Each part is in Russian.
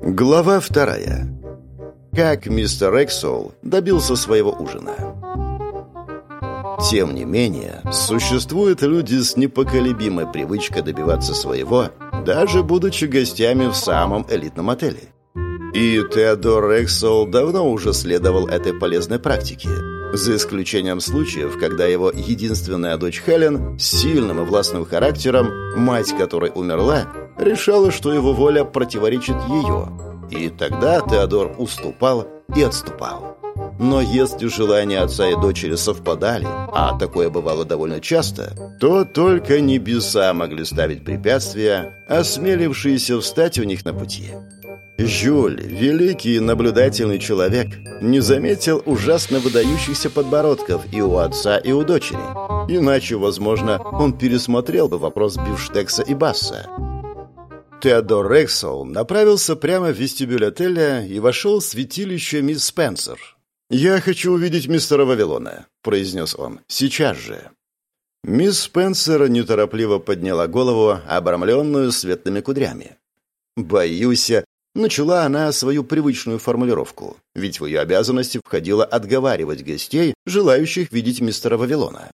Глава вторая. Как мистер Эксол добился своего ужина. Тем не менее, существуют люди с непоколебимой привычкой добиваться своего, даже будучи гостями в самом элитном отеле. И Теодор Эксол давно уже следовал этой полезной практике, за исключением случаев, когда его единственная дочь Хелен с сильным и властным характером, мать которой умерла, решала, что его воля противоречит ее. И тогда Теодор уступал и отступал. Но если желания отца и дочери совпадали, а такое бывало довольно часто, то только небеса могли ставить препятствия, осмелившиеся встать у них на пути. Жюль, великий наблюдательный человек, не заметил ужасно выдающихся подбородков и у отца, и у дочери. Иначе, возможно, он пересмотрел бы вопрос бифштекса и басса. Теодор Рексол направился прямо в вестибюль отеля и вошел в святилище мисс Спенсер. «Я хочу увидеть мистера Вавилона», — произнес он. «Сейчас же». Мисс Спенсер неторопливо подняла голову, обрамленную светлыми кудрями. «Боюсь, Начала она свою привычную формулировку, ведь в ее обязанности входило отговаривать гостей, желающих видеть мистера Вавилона.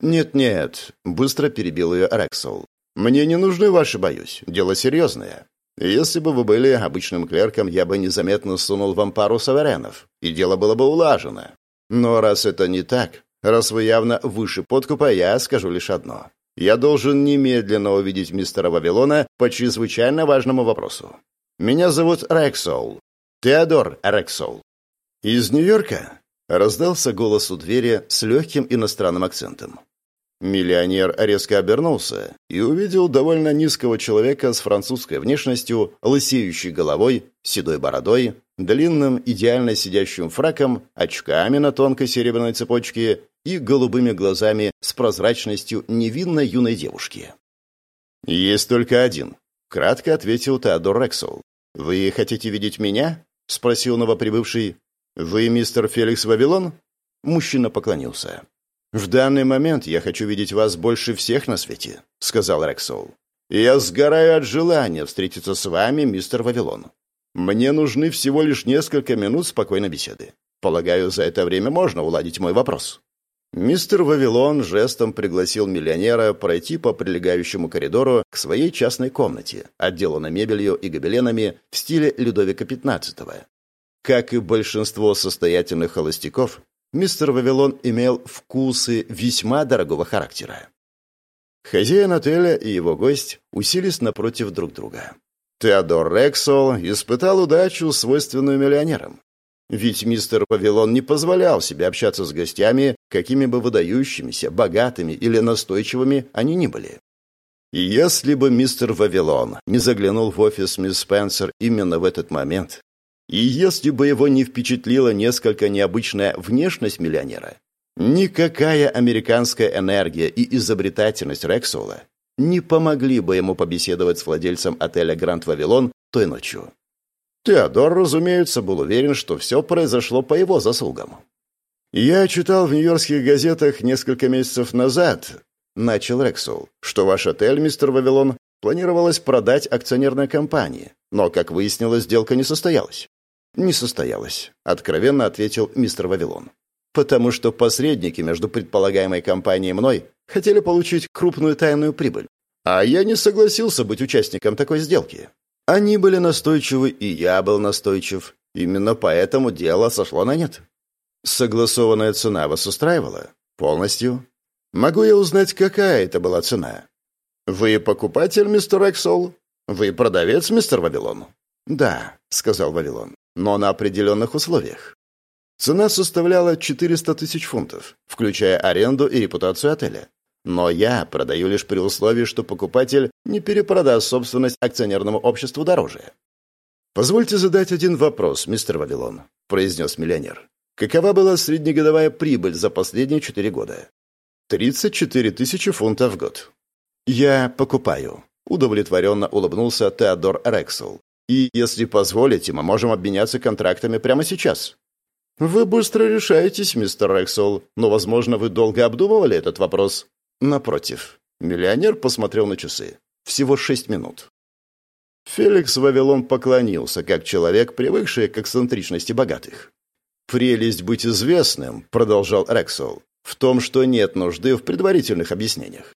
«Нет-нет», — быстро перебил ее Рексол. «Мне не нужны ваши, боюсь. Дело серьезное. Если бы вы были обычным клерком, я бы незаметно сунул вам пару саверенов, и дело было бы улажено. Но раз это не так, раз вы явно выше подкупа, я скажу лишь одно. Я должен немедленно увидеть мистера Вавилона по чрезвычайно важному вопросу. Меня зовут Рексол. Теодор Рексол. Из Нью-Йорка?» — раздался голос у двери с легким иностранным акцентом. Миллионер резко обернулся и увидел довольно низкого человека с французской внешностью, лысеющей головой, седой бородой, длинным, идеально сидящим фраком, очками на тонкой серебряной цепочке и голубыми глазами с прозрачностью невинной юной девушки. «Есть только один», — кратко ответил Теодор Рексол. «Вы хотите видеть меня?» — спросил новоприбывший. «Вы мистер Феликс Вавилон?» Мужчина поклонился. «В данный момент я хочу видеть вас больше всех на свете», — сказал Рексол. «Я сгораю от желания встретиться с вами, мистер Вавилон. Мне нужны всего лишь несколько минут спокойной беседы. Полагаю, за это время можно уладить мой вопрос». Мистер Вавилон жестом пригласил миллионера пройти по прилегающему коридору к своей частной комнате, отделанной мебелью и гобеленами в стиле Людовика XV. Как и большинство состоятельных холостяков, мистер Вавилон имел вкусы весьма дорогого характера. Хозяин отеля и его гость уселись напротив друг друга. Теодор Рексол испытал удачу, свойственную миллионерам. Ведь мистер Павилон не позволял себе общаться с гостями, какими бы выдающимися, богатыми или настойчивыми они ни были. И если бы мистер Вавилон не заглянул в офис мисс Спенсер именно в этот момент, и если бы его не впечатлила несколько необычная внешность миллионера, никакая американская энергия и изобретательность Рексола не помогли бы ему побеседовать с владельцем отеля «Гранд Вавилон» той ночью. Теодор, разумеется, был уверен, что все произошло по его заслугам. «Я читал в нью-йоркских газетах несколько месяцев назад», — начал Рексул, «что ваш отель, мистер Вавилон, планировалось продать акционерной компании, но, как выяснилось, сделка не состоялась». «Не состоялась», — откровенно ответил мистер Вавилон. «Потому что посредники между предполагаемой компанией и мной хотели получить крупную тайную прибыль, а я не согласился быть участником такой сделки. Они были настойчивы, и я был настойчив. Именно поэтому дело сошло на нет. Согласованная цена вас устраивала? Полностью? Могу я узнать, какая это была цена? Вы покупатель, мистер Эксол? Вы продавец, мистер Вавилон? Да, сказал Вавилон, но на определенных условиях. Цена составляла 400 тысяч фунтов, включая аренду и репутацию отеля. Но я продаю лишь при условии, что покупатель не перепродаст собственность акционерному обществу дороже. «Позвольте задать один вопрос, мистер Вавилон», — произнес миллионер. «Какова была среднегодовая прибыль за последние четыре года?» «Тридцать четыре тысячи фунтов в год». «Я покупаю», — удовлетворенно улыбнулся Теодор Рексел. «И, если позволите, мы можем обменяться контрактами прямо сейчас». «Вы быстро решаетесь, мистер Рексел, но, возможно, вы долго обдумывали этот вопрос», Напротив, миллионер посмотрел на часы. Всего шесть минут. Феликс Вавилон поклонился, как человек, привыкший к эксцентричности богатых. «Прелесть быть известным», — продолжал Рексол, — «в том, что нет нужды в предварительных объяснениях.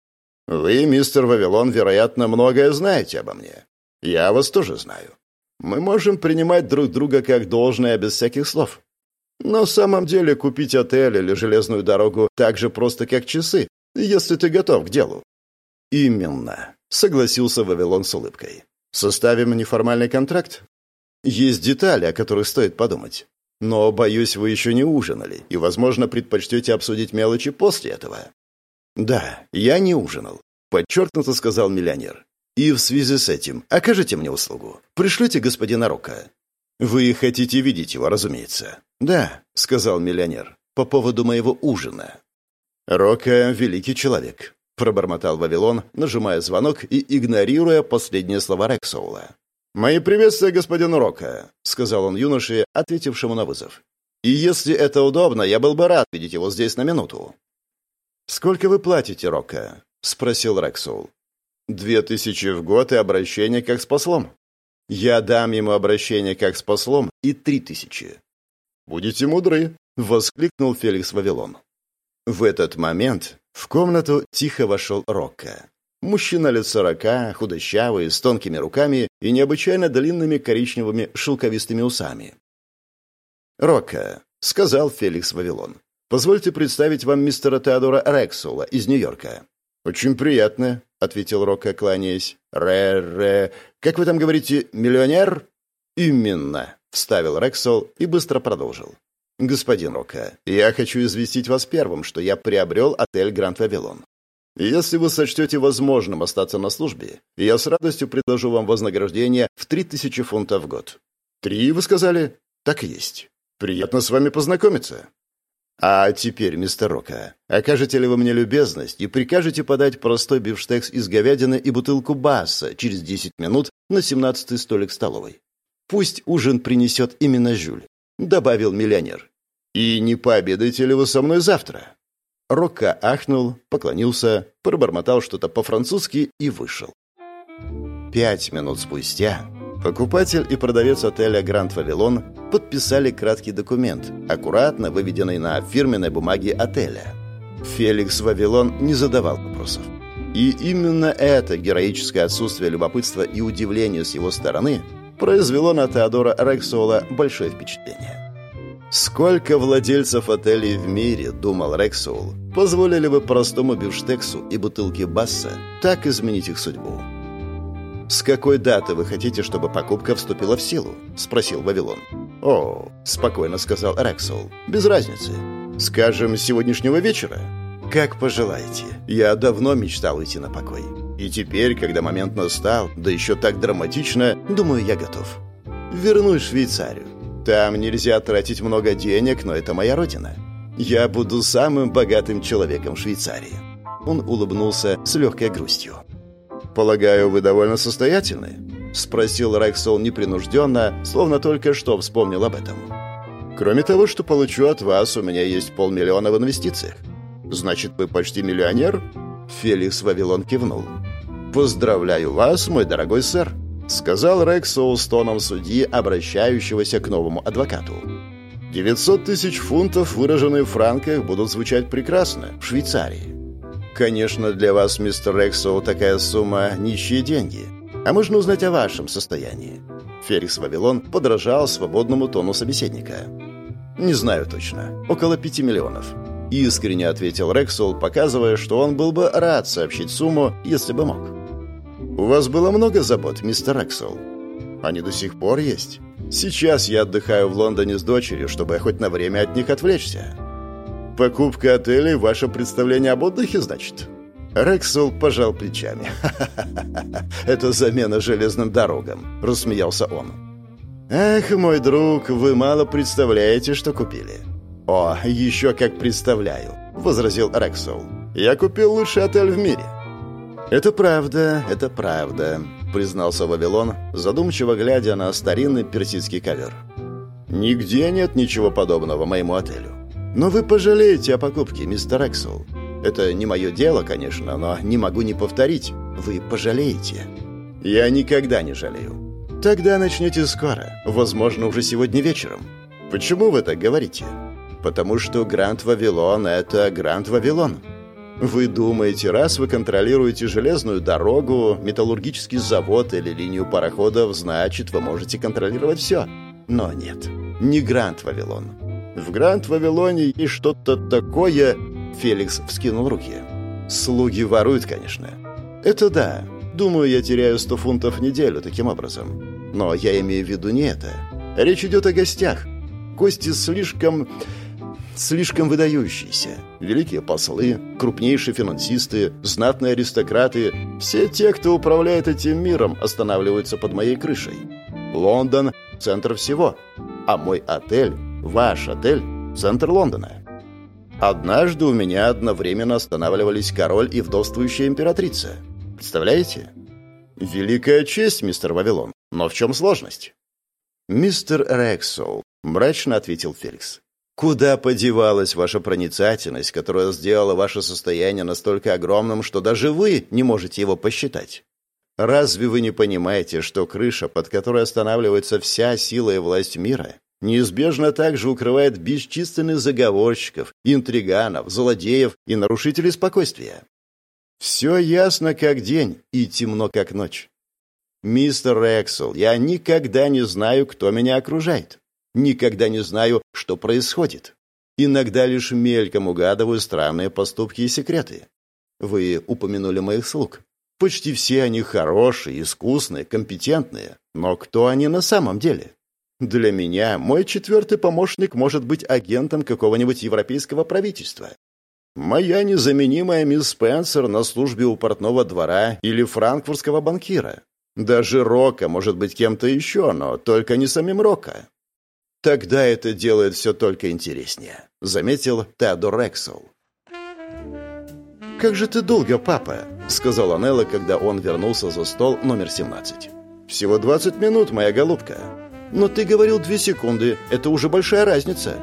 Вы, мистер Вавилон, вероятно, многое знаете обо мне. Я вас тоже знаю. Мы можем принимать друг друга как должное без всяких слов. В самом деле купить отель или железную дорогу так же просто, как часы, если ты готов к делу». «Именно», — согласился Вавилон с улыбкой. Составим неформальный контракт? Есть детали, о которых стоит подумать. Но, боюсь, вы еще не ужинали, и, возможно, предпочтете обсудить мелочи после этого. Да, я не ужинал, подчеркнуто сказал миллионер. И в связи с этим окажите мне услугу. Пришлите господина Рока. Вы хотите видеть его, разумеется. Да, сказал миллионер, по поводу моего ужина. Рока — великий человек пробормотал Вавилон, нажимая звонок и игнорируя последние слова Рексоула. «Мои приветствия господину Рока», — сказал он юноше, ответившему на вызов. «И если это удобно, я был бы рад видеть его здесь на минуту». «Сколько вы платите, Рока?» — спросил Рексоул. «Две тысячи в год и обращение как с послом». «Я дам ему обращение как с послом и три тысячи». «Будете мудры», — воскликнул Феликс Вавилон. В этот момент в комнату тихо вошел Рокко. Мужчина лет сорока, худощавый, с тонкими руками и необычайно длинными коричневыми шелковистыми усами. «Рокко», — сказал Феликс Вавилон, — «позвольте представить вам мистера Теодора Рексула из Нью-Йорка». «Очень приятно», — ответил Рокко, кланяясь. «Ре-ре... Как вы там говорите, миллионер?» «Именно», — вставил Рексол и быстро продолжил. «Господин Рока, я хочу известить вас первым, что я приобрел отель «Гранд Вавилон». Если вы сочтете возможным остаться на службе, я с радостью предложу вам вознаграждение в три тысячи фунтов в год». «Три, вы сказали?» «Так и есть. Приятно с вами познакомиться». «А теперь, мистер Рока, окажете ли вы мне любезность и прикажете подать простой бифштекс из говядины и бутылку Басса через десять минут на семнадцатый столик столовой? Пусть ужин принесет именно Жюль. — добавил миллионер. «И не пообедаете ли вы со мной завтра?» Рокко ахнул, поклонился, пробормотал что-то по-французски и вышел. Пять минут спустя покупатель и продавец отеля «Гранд Вавилон» подписали краткий документ, аккуратно выведенный на фирменной бумаге отеля. Феликс Вавилон не задавал вопросов. И именно это героическое отсутствие любопытства и удивления с его стороны – произвело на Теодора Рексола большое впечатление. Сколько владельцев отелей в мире, думал Рексол, позволили бы простому бифштексу и бутылке Басса так изменить их судьбу? «С какой даты вы хотите, чтобы покупка вступила в силу?» – спросил Вавилон. «О», – спокойно сказал Рексол, – «без разницы. Скажем, с сегодняшнего вечера?» «Как пожелаете. Я давно мечтал уйти на покой. И теперь, когда момент настал, да еще так драматично, думаю, я готов. Вернусь в Швейцарию. Там нельзя тратить много денег, но это моя родина. Я буду самым богатым человеком Швейцарии». Он улыбнулся с легкой грустью. «Полагаю, вы довольно состоятельны?» — спросил Райксол непринужденно, словно только что вспомнил об этом. «Кроме того, что получу от вас, у меня есть полмиллиона в инвестициях. Значит, вы почти миллионер?» Феликс Вавилон кивнул. «Поздравляю вас, мой дорогой сэр», — сказал Рексоу с тоном судьи, обращающегося к новому адвокату. «900 тысяч фунтов, выраженные в франках, будут звучать прекрасно в Швейцарии. Конечно, для вас, мистер Рексоу, такая сумма — нищие деньги. А можно узнать о вашем состоянии?» Феликс Вавилон подражал свободному тону собеседника. «Не знаю точно. Около пяти миллионов. — искренне ответил Рексол, показывая, что он был бы рад сообщить сумму, если бы мог. «У вас было много забот, мистер Рексол?» «Они до сих пор есть. Сейчас я отдыхаю в Лондоне с дочерью, чтобы хоть на время от них отвлечься». «Покупка отелей — ваше представление об отдыхе, значит?» Рексол пожал плечами. «Ха-ха-ха! Это замена железным дорогам!» — рассмеялся он. «Эх, мой друг, вы мало представляете, что купили. «О, еще как представляю», — возразил Рексол. «Я купил лучший отель в мире». «Это правда, это правда», — признался Вавилон, задумчиво глядя на старинный персидский ковер. «Нигде нет ничего подобного моему отелю. Но вы пожалеете о покупке, мистер Рексол. Это не мое дело, конечно, но не могу не повторить. Вы пожалеете». «Я никогда не жалею. Тогда начнете скоро, возможно, уже сегодня вечером. Почему вы так говорите? Потому что Гранд Вавилон — это Гранд Вавилон. Вы думаете, раз вы контролируете железную дорогу, металлургический завод или линию пароходов, значит, вы можете контролировать все. Но нет, не Гранд Вавилон. В Гранд Вавилоне есть что-то такое... Феликс вскинул руки. Слуги воруют, конечно. Это да. Думаю, я теряю 100 фунтов в неделю таким образом. Но я имею в виду не это. Речь идет о гостях. Гости слишком слишком выдающиеся. Великие послы, крупнейшие финансисты, знатные аристократы, все те, кто управляет этим миром, останавливаются под моей крышей. Лондон – центр всего, а мой отель, ваш отель – центр Лондона. Однажды у меня одновременно останавливались король и вдовствующая императрица. Представляете? Великая честь, мистер Вавилон. Но в чем сложность? Мистер Рексол, мрачно ответил Феликс. Куда подевалась ваша проницательность, которая сделала ваше состояние настолько огромным, что даже вы не можете его посчитать? Разве вы не понимаете, что крыша, под которой останавливается вся сила и власть мира, неизбежно также укрывает бесчисленных заговорщиков, интриганов, злодеев и нарушителей спокойствия? Все ясно как день и темно как ночь. Мистер Рексел, я никогда не знаю, кто меня окружает. Никогда не знаю, что происходит. Иногда лишь мельком угадываю странные поступки и секреты. Вы упомянули моих слуг. Почти все они хорошие, искусные, компетентные. Но кто они на самом деле? Для меня мой четвертый помощник может быть агентом какого-нибудь европейского правительства. Моя незаменимая мисс Спенсер на службе у портного двора или франкфуртского банкира. Даже Рока может быть кем-то еще, но только не самим Рока. Тогда это делает все только интереснее», — заметил Теодор Рексел. «Как же ты долго, папа?» — сказала Нелла, когда он вернулся за стол номер 17. «Всего 20 минут, моя голубка. Но ты говорил две секунды, это уже большая разница.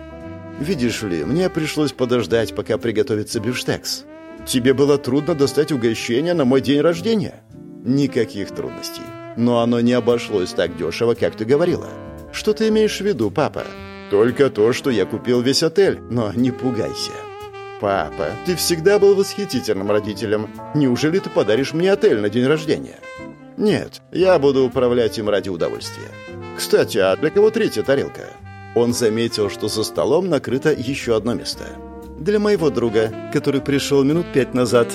Видишь ли, мне пришлось подождать, пока приготовится бифштекс. Тебе было трудно достать угощение на мой день рождения?» «Никаких трудностей. Но оно не обошлось так дешево, как ты говорила». Что ты имеешь в виду, папа? Только то, что я купил весь отель, но не пугайся. Папа, ты всегда был восхитительным родителем. Неужели ты подаришь мне отель на день рождения? Нет, я буду управлять им ради удовольствия. Кстати, а для кого третья тарелка? Он заметил, что за столом накрыто еще одно место. Для моего друга, который пришел минут пять назад.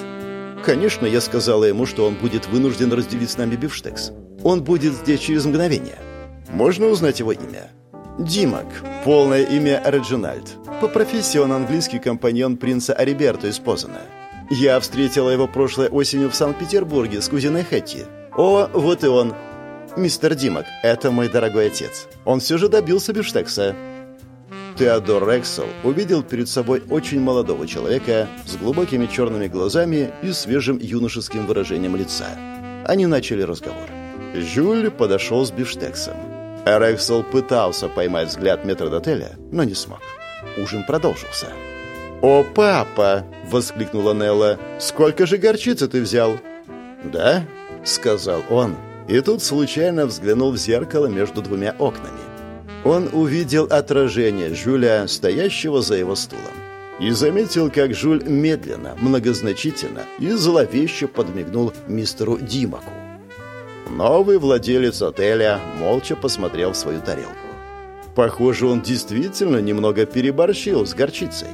Конечно, я сказала ему, что он будет вынужден разделить с нами бифштекс. Он будет здесь через мгновение. Можно узнать его имя? Димак. Полное имя Реджинальд. По профессии он английский компаньон принца Ариберто из Позана. Я встретила его прошлой осенью в Санкт-Петербурге с кузиной Хэтти. О, вот и он. Мистер Димак, это мой дорогой отец. Он все же добился бифштекса. Теодор Рексел увидел перед собой очень молодого человека с глубокими черными глазами и свежим юношеским выражением лица. Они начали разговор. Жюль подошел с бифштексом. Рексел пытался поймать взгляд метрдотеля, но не смог. Ужин продолжился. «О, папа!» — воскликнула Нелла. «Сколько же горчицы ты взял?» «Да?» — сказал он. И тут случайно взглянул в зеркало между двумя окнами. Он увидел отражение Жюля, стоящего за его стулом. И заметил, как Жюль медленно, многозначительно и зловеще подмигнул мистеру Димаку. Новый владелец отеля молча посмотрел в свою тарелку. Похоже, он действительно немного переборщил с горчицей.